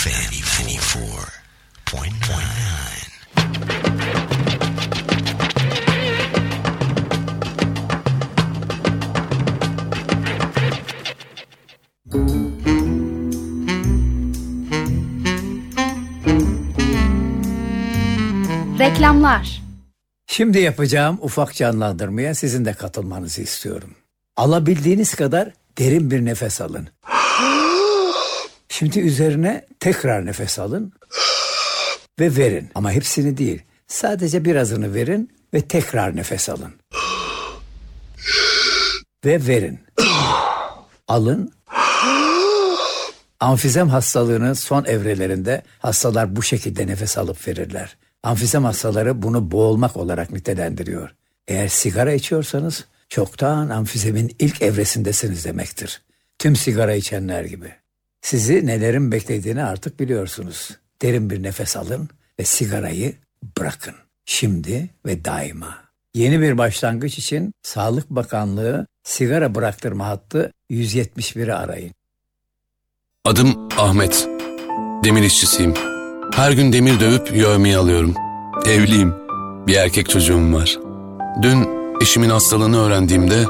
FM 94.9. Reklamlar. Şimdi yapacağım ufak canlandırmaya sizin de katılmanızı istiyorum. Alabildiğiniz kadar derin bir nefes alın. Şimdi üzerine tekrar nefes alın ve verin. Ama hepsini değil. Sadece birazını verin ve tekrar nefes alın. Ve verin. Alın. Amfizem hastalığının son evrelerinde hastalar bu şekilde nefes alıp verirler. Amfizem hastaları bunu boğulmak olarak nitelendiriyor. Eğer sigara içiyorsanız çoktan amfizemin ilk evresindesiniz demektir. Tüm sigara içenler gibi. Sizi nelerin beklediğini artık biliyorsunuz. Derin bir nefes alın ve sigarayı bırakın. Şimdi ve daima. Yeni bir başlangıç için Sağlık Bakanlığı sigara bıraktırma hattı 171'i arayın. Adım Ahmet. Demir işçisiyim. Her gün demir dövüp yövmeyi alıyorum. Evliyim. Bir erkek çocuğum var. Dün eşimin hastalığını öğrendiğimde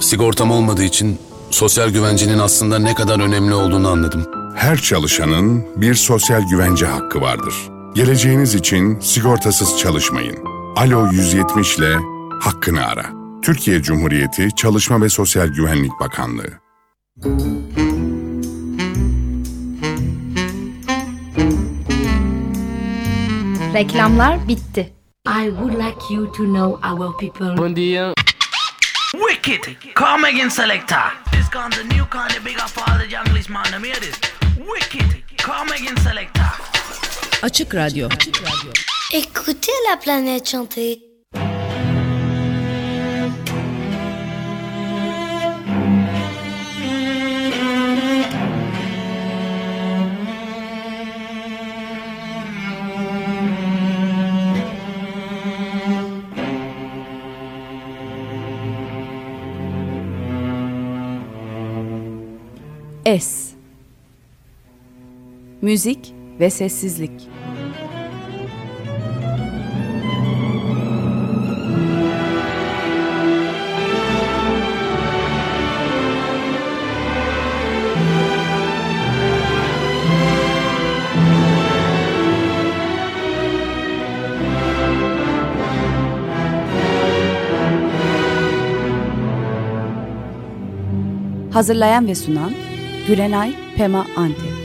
sigortam olmadığı için sosyal güvencenin aslında ne kadar önemli olduğunu anladım. Her çalışanın bir sosyal güvence hakkı vardır. Geleceğiniz için sigortasız çalışmayın. Alo 170 ile hakkını ara. Türkiye Cumhuriyeti Çalışma ve Sosyal Güvenlik Bakanlığı. Reklamlar bitti. I would like you to know our people. Bom dia. kitty. Come again, selector. This con's a new con, the bigger for the junglist man. Wicked. Come again, selector. Açık Radyo. Açık Radyo. Écoutez la planète chanter. Es. Müzik ve sessizlik. Hazırlayan ve sunan Gülenay Pema Antep.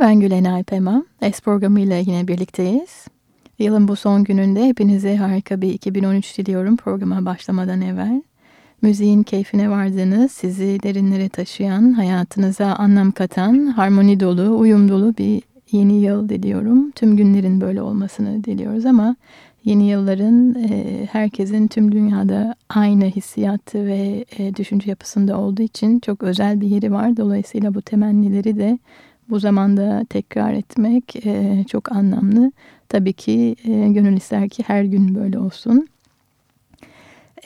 Ben Gülenay Pema. Es programıyla yine birlikteyiz. Yılın bu son gününde hepinize harika bir 2013 diliyorum programa başlamadan evvel. Müziğin keyfine vardığınız, sizi derinlere taşıyan, hayatınıza anlam katan, harmoni dolu, uyum dolu bir yeni yıl diliyorum. Tüm günlerin böyle olmasını diliyoruz ama yeni yılların e, herkesin tüm dünyada aynı hissiyatı ve e, düşünce yapısında olduğu için çok özel bir yeri var. Dolayısıyla bu temennileri de bu zamanda tekrar etmek e, çok anlamlı. Tabii ki e, gönül ister ki her gün böyle olsun.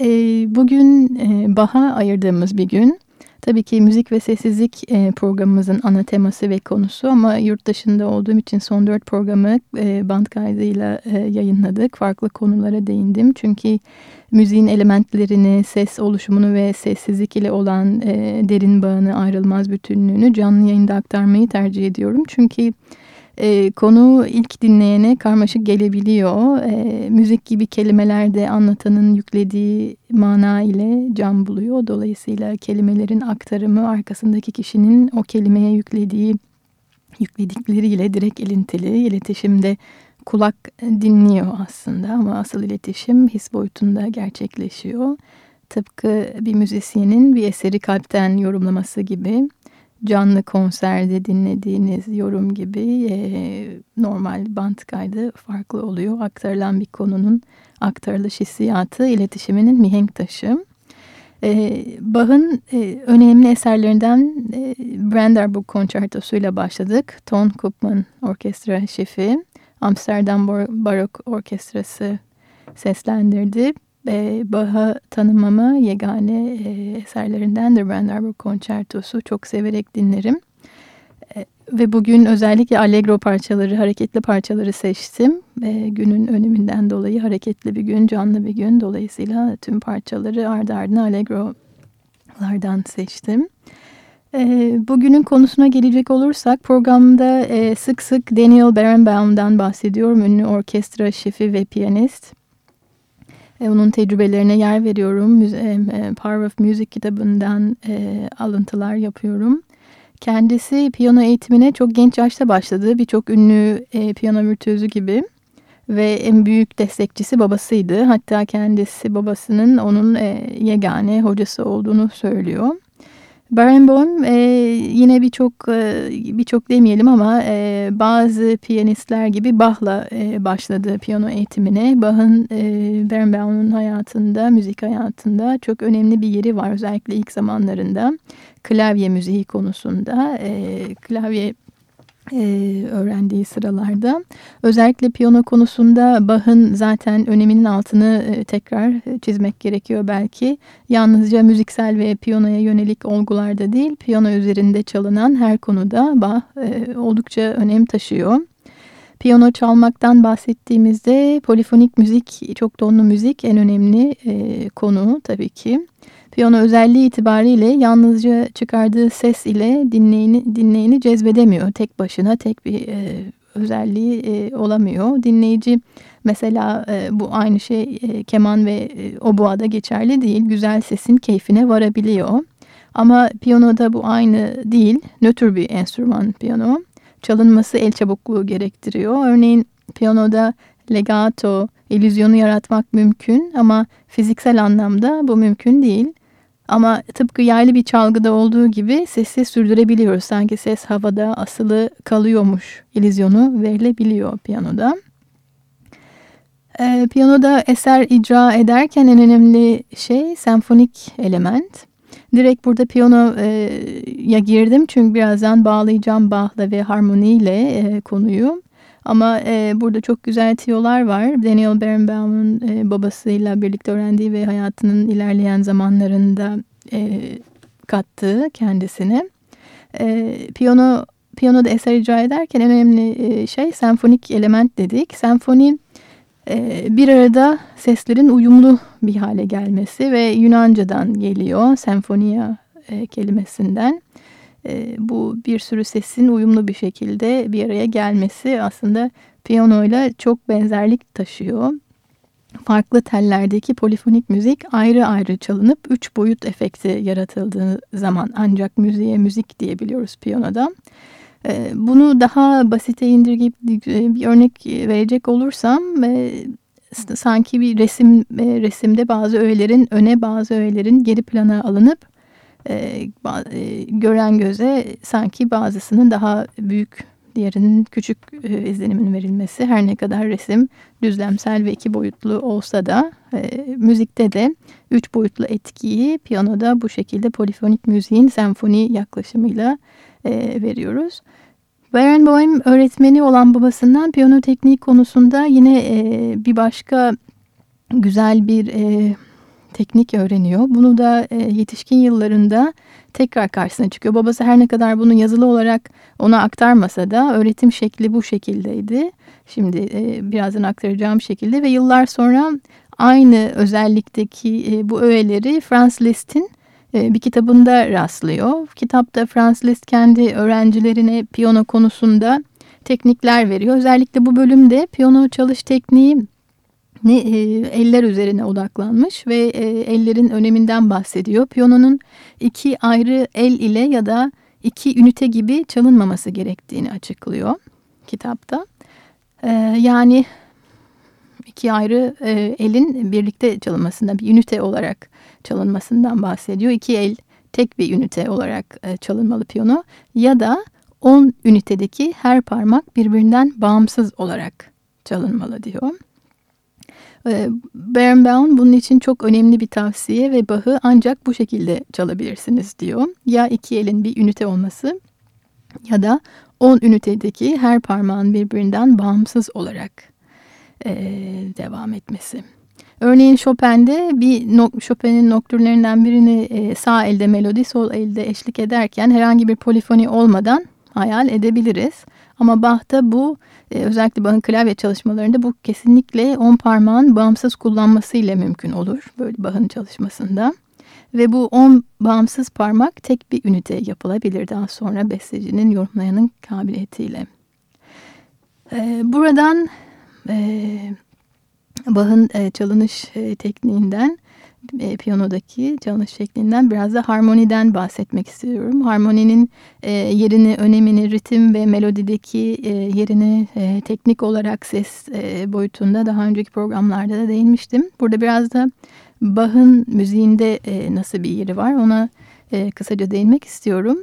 E, bugün e, Baha ayırdığımız bir gün. Tabii ki müzik ve sessizlik e, programımızın ana teması ve konusu ama yurt dışında olduğum için son dört programı e, band kaydıyla e, yayınladık. Farklı konulara değindim çünkü müziğin elementlerini, ses oluşumunu ve sessizlik ile olan derin bağını, ayrılmaz bütünlüğünü canlı yayında aktarmayı tercih ediyorum. Çünkü e, konu ilk dinleyene karmaşık gelebiliyor. E, müzik gibi kelimelerde anlatanın yüklediği mana ile can buluyor. Dolayısıyla kelimelerin aktarımı arkasındaki kişinin o kelimeye yüklediği yükledikleriyle direkt ilintili. iletişimde kulak dinliyor aslında ama asıl iletişim his boyutunda gerçekleşiyor. Tıpkı bir müzisyenin bir eseri kalpten yorumlaması gibi canlı konserde dinlediğiniz yorum gibi e, normal band kaydı farklı oluyor. Aktarılan bir konunun aktarılış hissiyatı iletişiminin mihenk taşı. E, Bach'ın e, önemli eserlerinden e, Brandenburg Konçertosu ile başladık. Ton Koopman Orkestra şefi Amsterdam Barok Orkestrası seslendirdi e, Bach'a tanımama yegane e, eserlerinden de Brandenburg Konçertosu çok severek dinlerim. E, ve bugün özellikle allegro parçaları, hareketli parçaları seçtim. E, günün öneminden dolayı hareketli bir gün, canlı bir gün. Dolayısıyla tüm parçaları ardı ardına allegrolardan seçtim. E, bugünün konusuna gelecek olursak programda e, sık sık Daniel Barenbaum'dan bahsediyorum. Ünlü orkestra şefi ve piyanist. E, onun tecrübelerine yer veriyorum. E, e, Power of Music kitabından e, alıntılar yapıyorum. Kendisi piyano eğitimine çok genç yaşta başladı. Birçok ünlü e, piyano virtüözü gibi. Ve en büyük destekçisi babasıydı. Hatta kendisi babasının onun e, yegane hocası olduğunu söylüyor. Barenboim e, yine birçok e, birçok demeyelim ama e, bazı piyanistler gibi Bach'la e, başladı piyano eğitimine. Bach'ın e, Barenboim'un hayatında, müzik hayatında çok önemli bir yeri var özellikle ilk zamanlarında. Klavye müziği konusunda e, klavye e, öğrendiği sıralarda. Özellikle piyano konusunda Bach'ın zaten öneminin altını e, tekrar çizmek gerekiyor belki. Yalnızca müziksel ve piyanoya yönelik olgularda değil, piyano üzerinde çalınan her konuda Bach e, oldukça önem taşıyor. Piyano çalmaktan bahsettiğimizde polifonik müzik, çok tonlu müzik en önemli e, konu tabii ki. Piyano özelliği itibariyle yalnızca çıkardığı ses ile dinleyeni, dinleyeni cezbedemiyor. Tek başına tek bir e, özelliği e, olamıyor. Dinleyici mesela e, bu aynı şey e, keman ve e, oboada geçerli değil. Güzel sesin keyfine varabiliyor. Ama piyanoda bu aynı değil. Nötr bir enstrüman piyano. Çalınması el çabukluğu gerektiriyor. Örneğin piyanoda legato, illüzyonu yaratmak mümkün ama fiziksel anlamda bu mümkün değil. Ama tıpkı yaylı bir çalgıda olduğu gibi sesi sürdürebiliyoruz. Sanki ses havada asılı kalıyormuş ilizyonu verilebiliyor piyanoda. Ee, piyanoda eser icra ederken en önemli şey senfonik element. Direkt burada piyanoya girdim çünkü birazdan bağlayacağım Bach'la ve harmoniyle e, konuyu. Ama e, burada çok güzel tiyolar var. Daniel Barenbaum'un e, babasıyla birlikte öğrendiği ve hayatının ilerleyen zamanlarında e, kattığı kendisine. E, piyano piyanoda eser icra ederken en önemli e, şey senfonik element dedik. Senfoni e, bir arada seslerin uyumlu bir hale gelmesi ve Yunanca'dan geliyor. Senfonia e, kelimesinden. E, bu bir sürü sesin uyumlu bir şekilde bir araya gelmesi aslında piyanoyla çok benzerlik taşıyor. Farklı tellerdeki polifonik müzik ayrı ayrı çalınıp üç boyut efekti yaratıldığı zaman ancak müziğe müzik diyebiliyoruz piyanoda. E, bunu daha basite indirgeyip e, bir örnek verecek olursam e, sanki bir resim e, resimde bazı öğelerin öne bazı öğelerin geri plana alınıp e, e, gören göze sanki bazısının daha büyük diğerinin küçük e, izlenimin verilmesi her ne kadar resim düzlemsel ve iki boyutlu olsa da e, müzikte de üç boyutlu etkiyi piyanoda bu şekilde polifonik müziğin senfoni yaklaşımıyla e, veriyoruz. Barenboim öğretmeni olan babasından piyano tekniği konusunda yine e, bir başka güzel bir e, teknik öğreniyor. Bunu da e, yetişkin yıllarında tekrar karşısına çıkıyor. Babası her ne kadar bunu yazılı olarak ona aktarmasa da öğretim şekli bu şekildeydi. Şimdi e, birazdan aktaracağım şekilde ve yıllar sonra aynı özellikteki e, bu öğeleri Franz Liszt'in e, bir kitabında rastlıyor. Kitapta Franz Liszt kendi öğrencilerine piyano konusunda teknikler veriyor. Özellikle bu bölümde piyano çalış tekniği ne, e, eller üzerine odaklanmış ve e, ellerin öneminden bahsediyor. Piyanonun iki ayrı el ile ya da iki ünite gibi çalınmaması gerektiğini açıklıyor kitapta. E, yani iki ayrı e, elin birlikte çalınmasında bir ünite olarak çalınmasından bahsediyor. İki el tek bir ünite olarak e, çalınmalı piyano ya da 10 ünitedeki her parmak birbirinden bağımsız olarak çalınmalı diyor. E, Barenboim bunun için çok önemli bir tavsiye ve bahı ancak bu şekilde çalabilirsiniz diyor. Ya iki elin bir ünite olması ya da 10 ünitedeki her parmağın birbirinden bağımsız olarak e, devam etmesi. Örneğin Chopin'de bir no, Chopin'in noktürlerinden birini e, sağ elde melodi, sol elde eşlik ederken herhangi bir polifoni olmadan hayal edebiliriz. Ama Bach'ta bu e, özellikle Bach'ın klavye çalışmalarında bu kesinlikle on parmağın bağımsız kullanması ile mümkün olur. Böyle Bach'ın çalışmasında. Ve bu on bağımsız parmak tek bir ünite yapılabilir daha sonra bestecinin yorumlayanın kabiliyetiyle. E, buradan e, Bach'ın e, çalınış e, tekniğinden, e, piyanodaki çalınış şeklinden biraz da harmoniden bahsetmek istiyorum. Harmoninin e, yerini, önemini, ritim ve melodideki e, yerini e, teknik olarak ses e, boyutunda daha önceki programlarda da değinmiştim. Burada biraz da Bach'ın müziğinde e, nasıl bir yeri var ona e, kısaca değinmek istiyorum.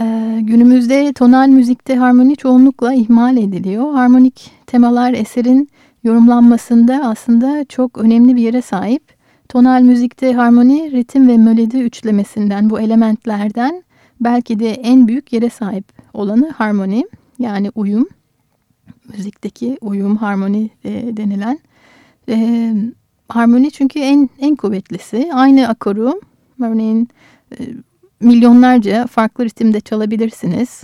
Ee, günümüzde tonal müzikte harmoni çoğunlukla ihmal ediliyor. Harmonik temalar eserin yorumlanmasında aslında çok önemli bir yere sahip. Tonal müzikte harmoni, ritim ve melodi üçlemesinden bu elementlerden belki de en büyük yere sahip olanı harmoni yani uyum. Müzikteki uyum, harmoni e, denilen. E, harmoni çünkü en en kuvvetlisi. Aynı akoru örneğin e, milyonlarca farklı ritimde çalabilirsiniz.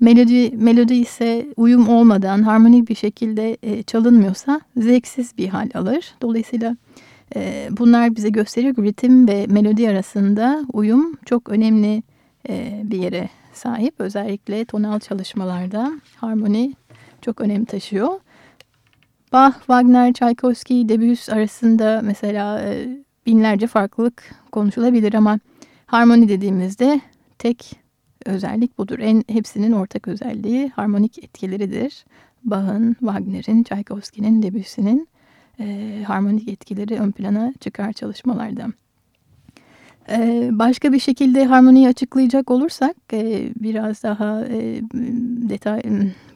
Melodi, melodi ise uyum olmadan harmonik bir şekilde e, çalınmıyorsa zevksiz bir hal alır. Dolayısıyla bunlar bize gösteriyor ki ritim ve melodi arasında uyum çok önemli e, bir yere sahip. Özellikle tonal çalışmalarda harmoni çok önem taşıyor. Bach, Wagner, Tchaikovsky, Debussy arasında mesela e, binlerce farklılık konuşulabilir ama harmoni dediğimizde tek özellik budur. En hepsinin ortak özelliği harmonik etkileridir. Bach'ın, Wagner'in, Tchaikovsky'nin, Debussy'nin e, harmonik etkileri ön plana çıkar çalışmalarda. E, başka bir şekilde harmoniyi açıklayacak olursak e, biraz daha e, detay,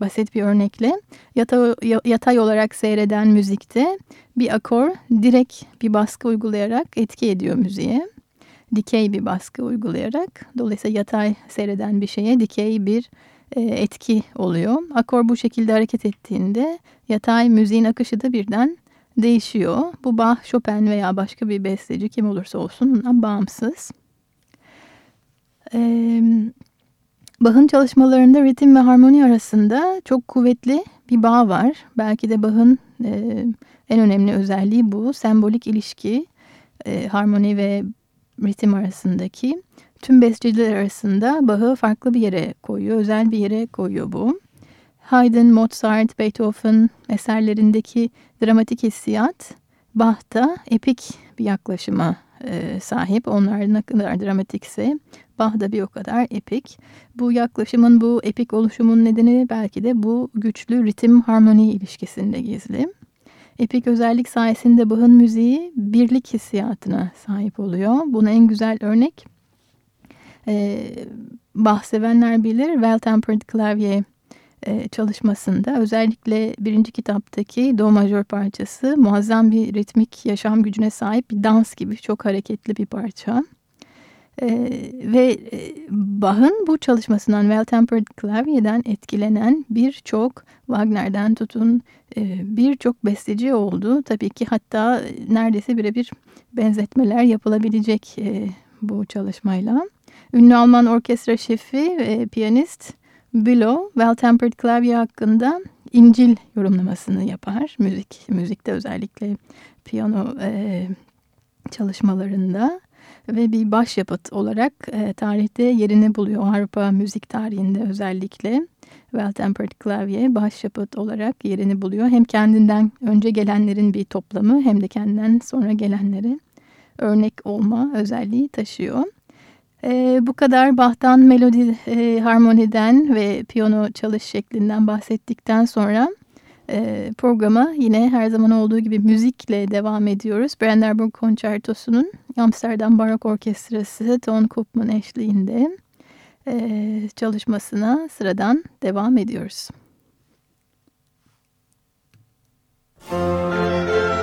basit bir örnekle yatay, yatay olarak seyreden müzikte bir akor direkt bir baskı uygulayarak etki ediyor müziğe dikey bir baskı uygulayarak dolayısıyla yatay seyreden bir şeye dikey bir e, etki oluyor. Akor bu şekilde hareket ettiğinde yatay müziğin akışı da birden değişiyor. Bu Bach, Chopin veya başka bir besteci kim olursa olsun bundan bağımsız. Ee, Bach'ın çalışmalarında ritim ve harmoni arasında çok kuvvetli bir bağ var. Belki de Bach'ın e, en önemli özelliği bu. Sembolik ilişki, e, harmoni ve ritim arasındaki tüm besteciler arasında Bach'ı farklı bir yere koyuyor, özel bir yere koyuyor bu. Haydn, Mozart, Beethoven eserlerindeki dramatik hissiyat Bach'ta epik bir yaklaşıma e, sahip. Onlar ne kadar dramatikse Bach da bir o kadar epik. Bu yaklaşımın, bu epik oluşumun nedeni belki de bu güçlü ritim harmoni ilişkisinde gizli. Epik özellik sayesinde Bach'ın müziği birlik hissiyatına sahip oluyor. Buna en güzel örnek e, Bach bilir Well Tempered Klavye e, çalışmasında özellikle birinci kitaptaki Do majör parçası muazzam bir ritmik yaşam gücüne sahip bir dans gibi çok hareketli bir parça. E, ve e, Bach'ın bu çalışmasından Well Tempered Klavye'den etkilenen birçok Wagner'den tutun e, birçok besteci oldu. Tabii ki hatta neredeyse birebir benzetmeler yapılabilecek bu çalışmayla. Ünlü Alman orkestra şefi ve piyanist Bülow, Well Tempered Klavye hakkında İncil yorumlamasını yapar. Müzik, müzikte özellikle piyano e, çalışmalarında ve bir başyapıt olarak e, tarihte yerini buluyor. Avrupa müzik tarihinde özellikle Well Tempered Klavye başyapıt olarak yerini buluyor. Hem kendinden önce gelenlerin bir toplamı hem de kendinden sonra gelenlere örnek olma özelliği taşıyor. E, bu kadar Bach'tan melodi, e, harmoniden ve piyano çalış şeklinden bahsettikten sonra e, programa yine her zaman olduğu gibi müzikle devam ediyoruz. Brandenburg Konçertosu'nun Amsterdam Barok Orkestrası Ton Koopman eşliğinde e, çalışmasına sıradan devam ediyoruz. Müzik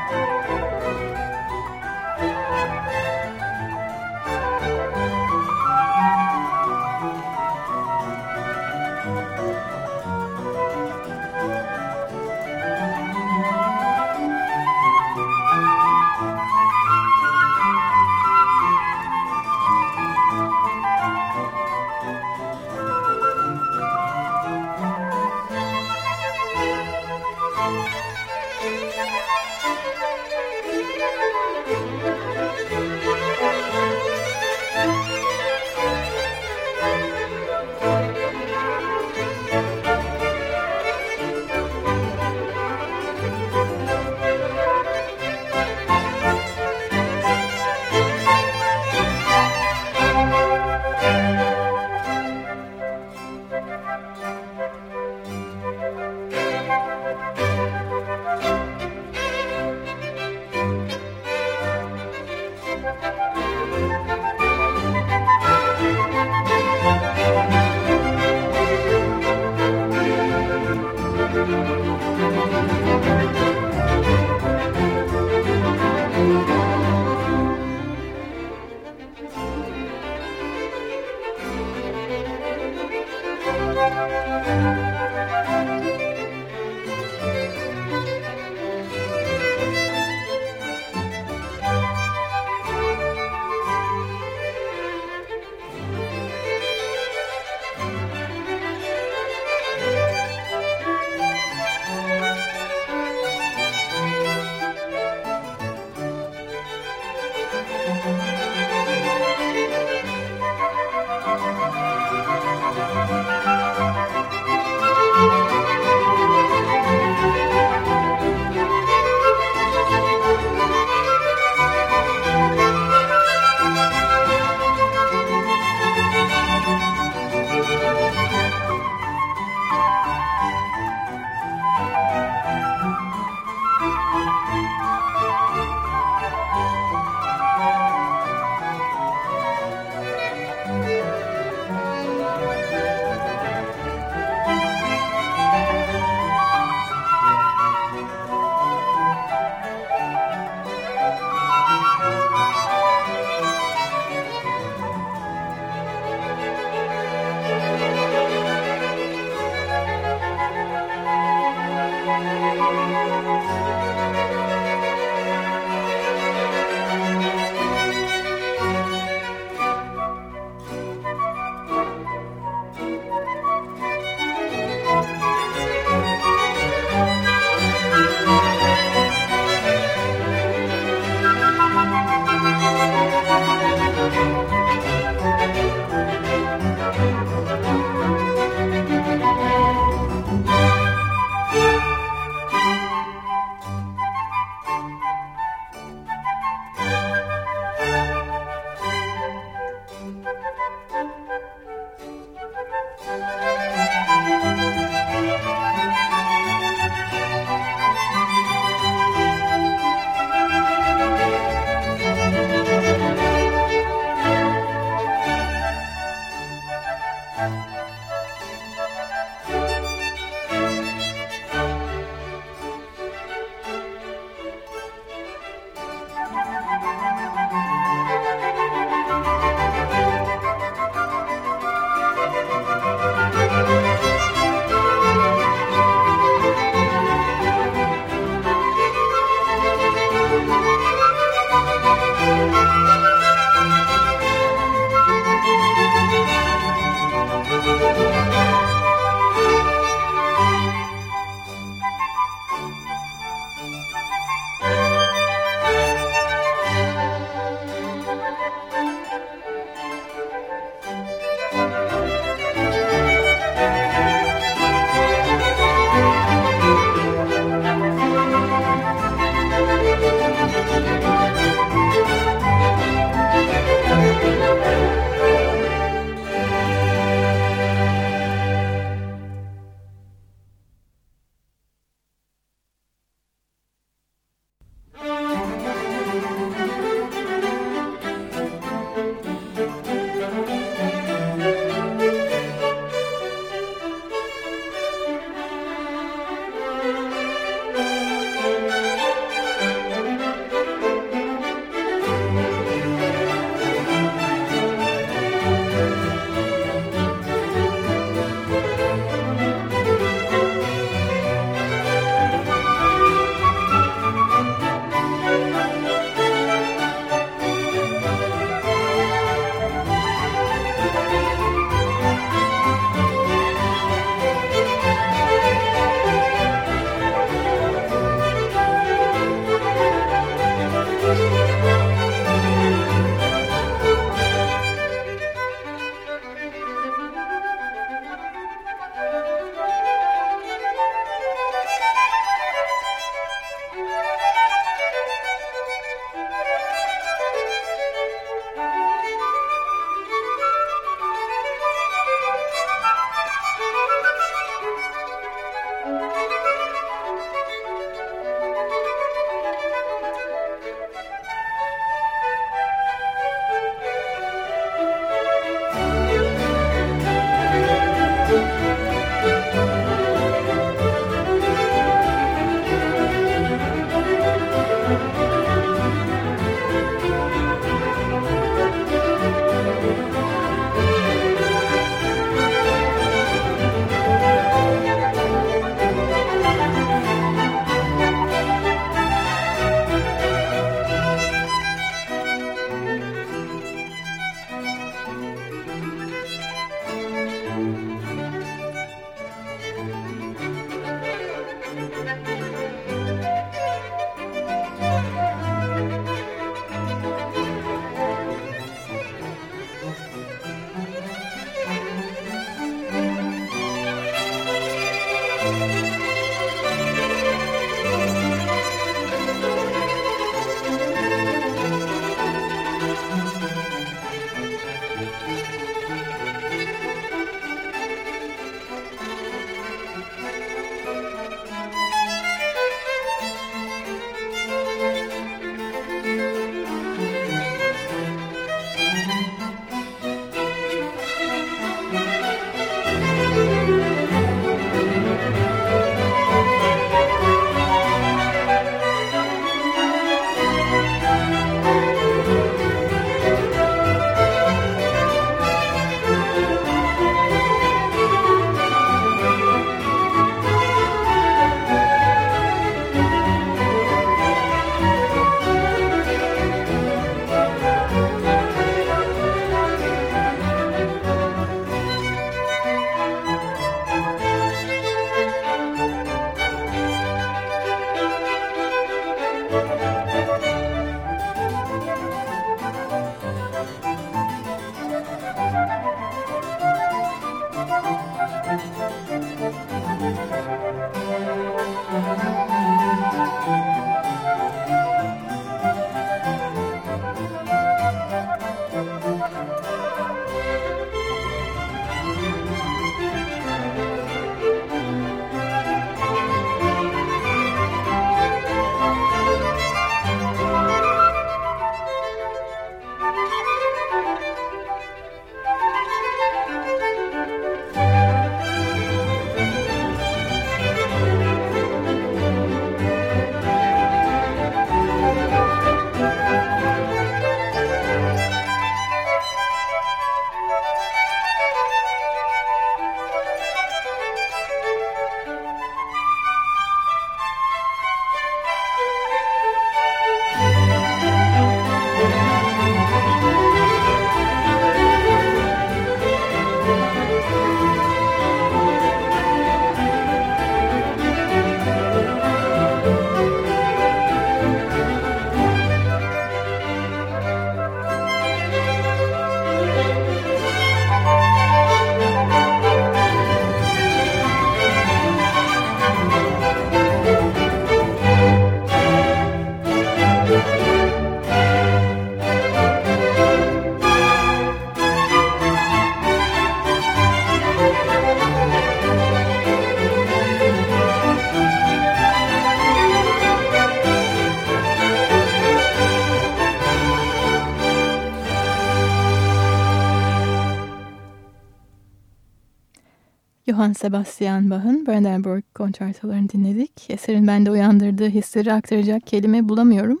Johann Sebastian Bach'ın Brandenburg konçertolarını dinledik. Eserin bende uyandırdığı hisleri aktaracak kelime bulamıyorum.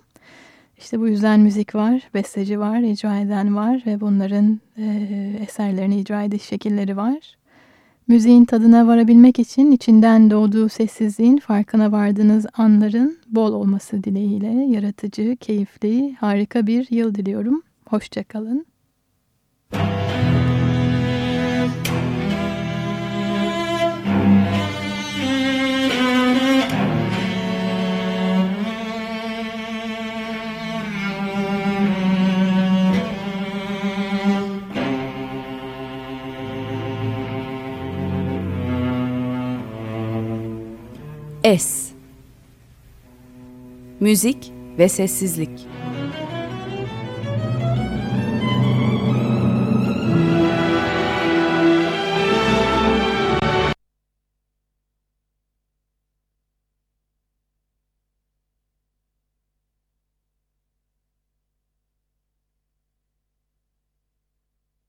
İşte bu yüzden müzik var, besteci var, icra eden var ve bunların e, eserlerini icra ediş şekilleri var. Müziğin tadına varabilmek için içinden doğduğu sessizliğin farkına vardığınız anların bol olması dileğiyle yaratıcı, keyifli, harika bir yıl diliyorum. Hoşçakalın. Es Müzik ve sessizlik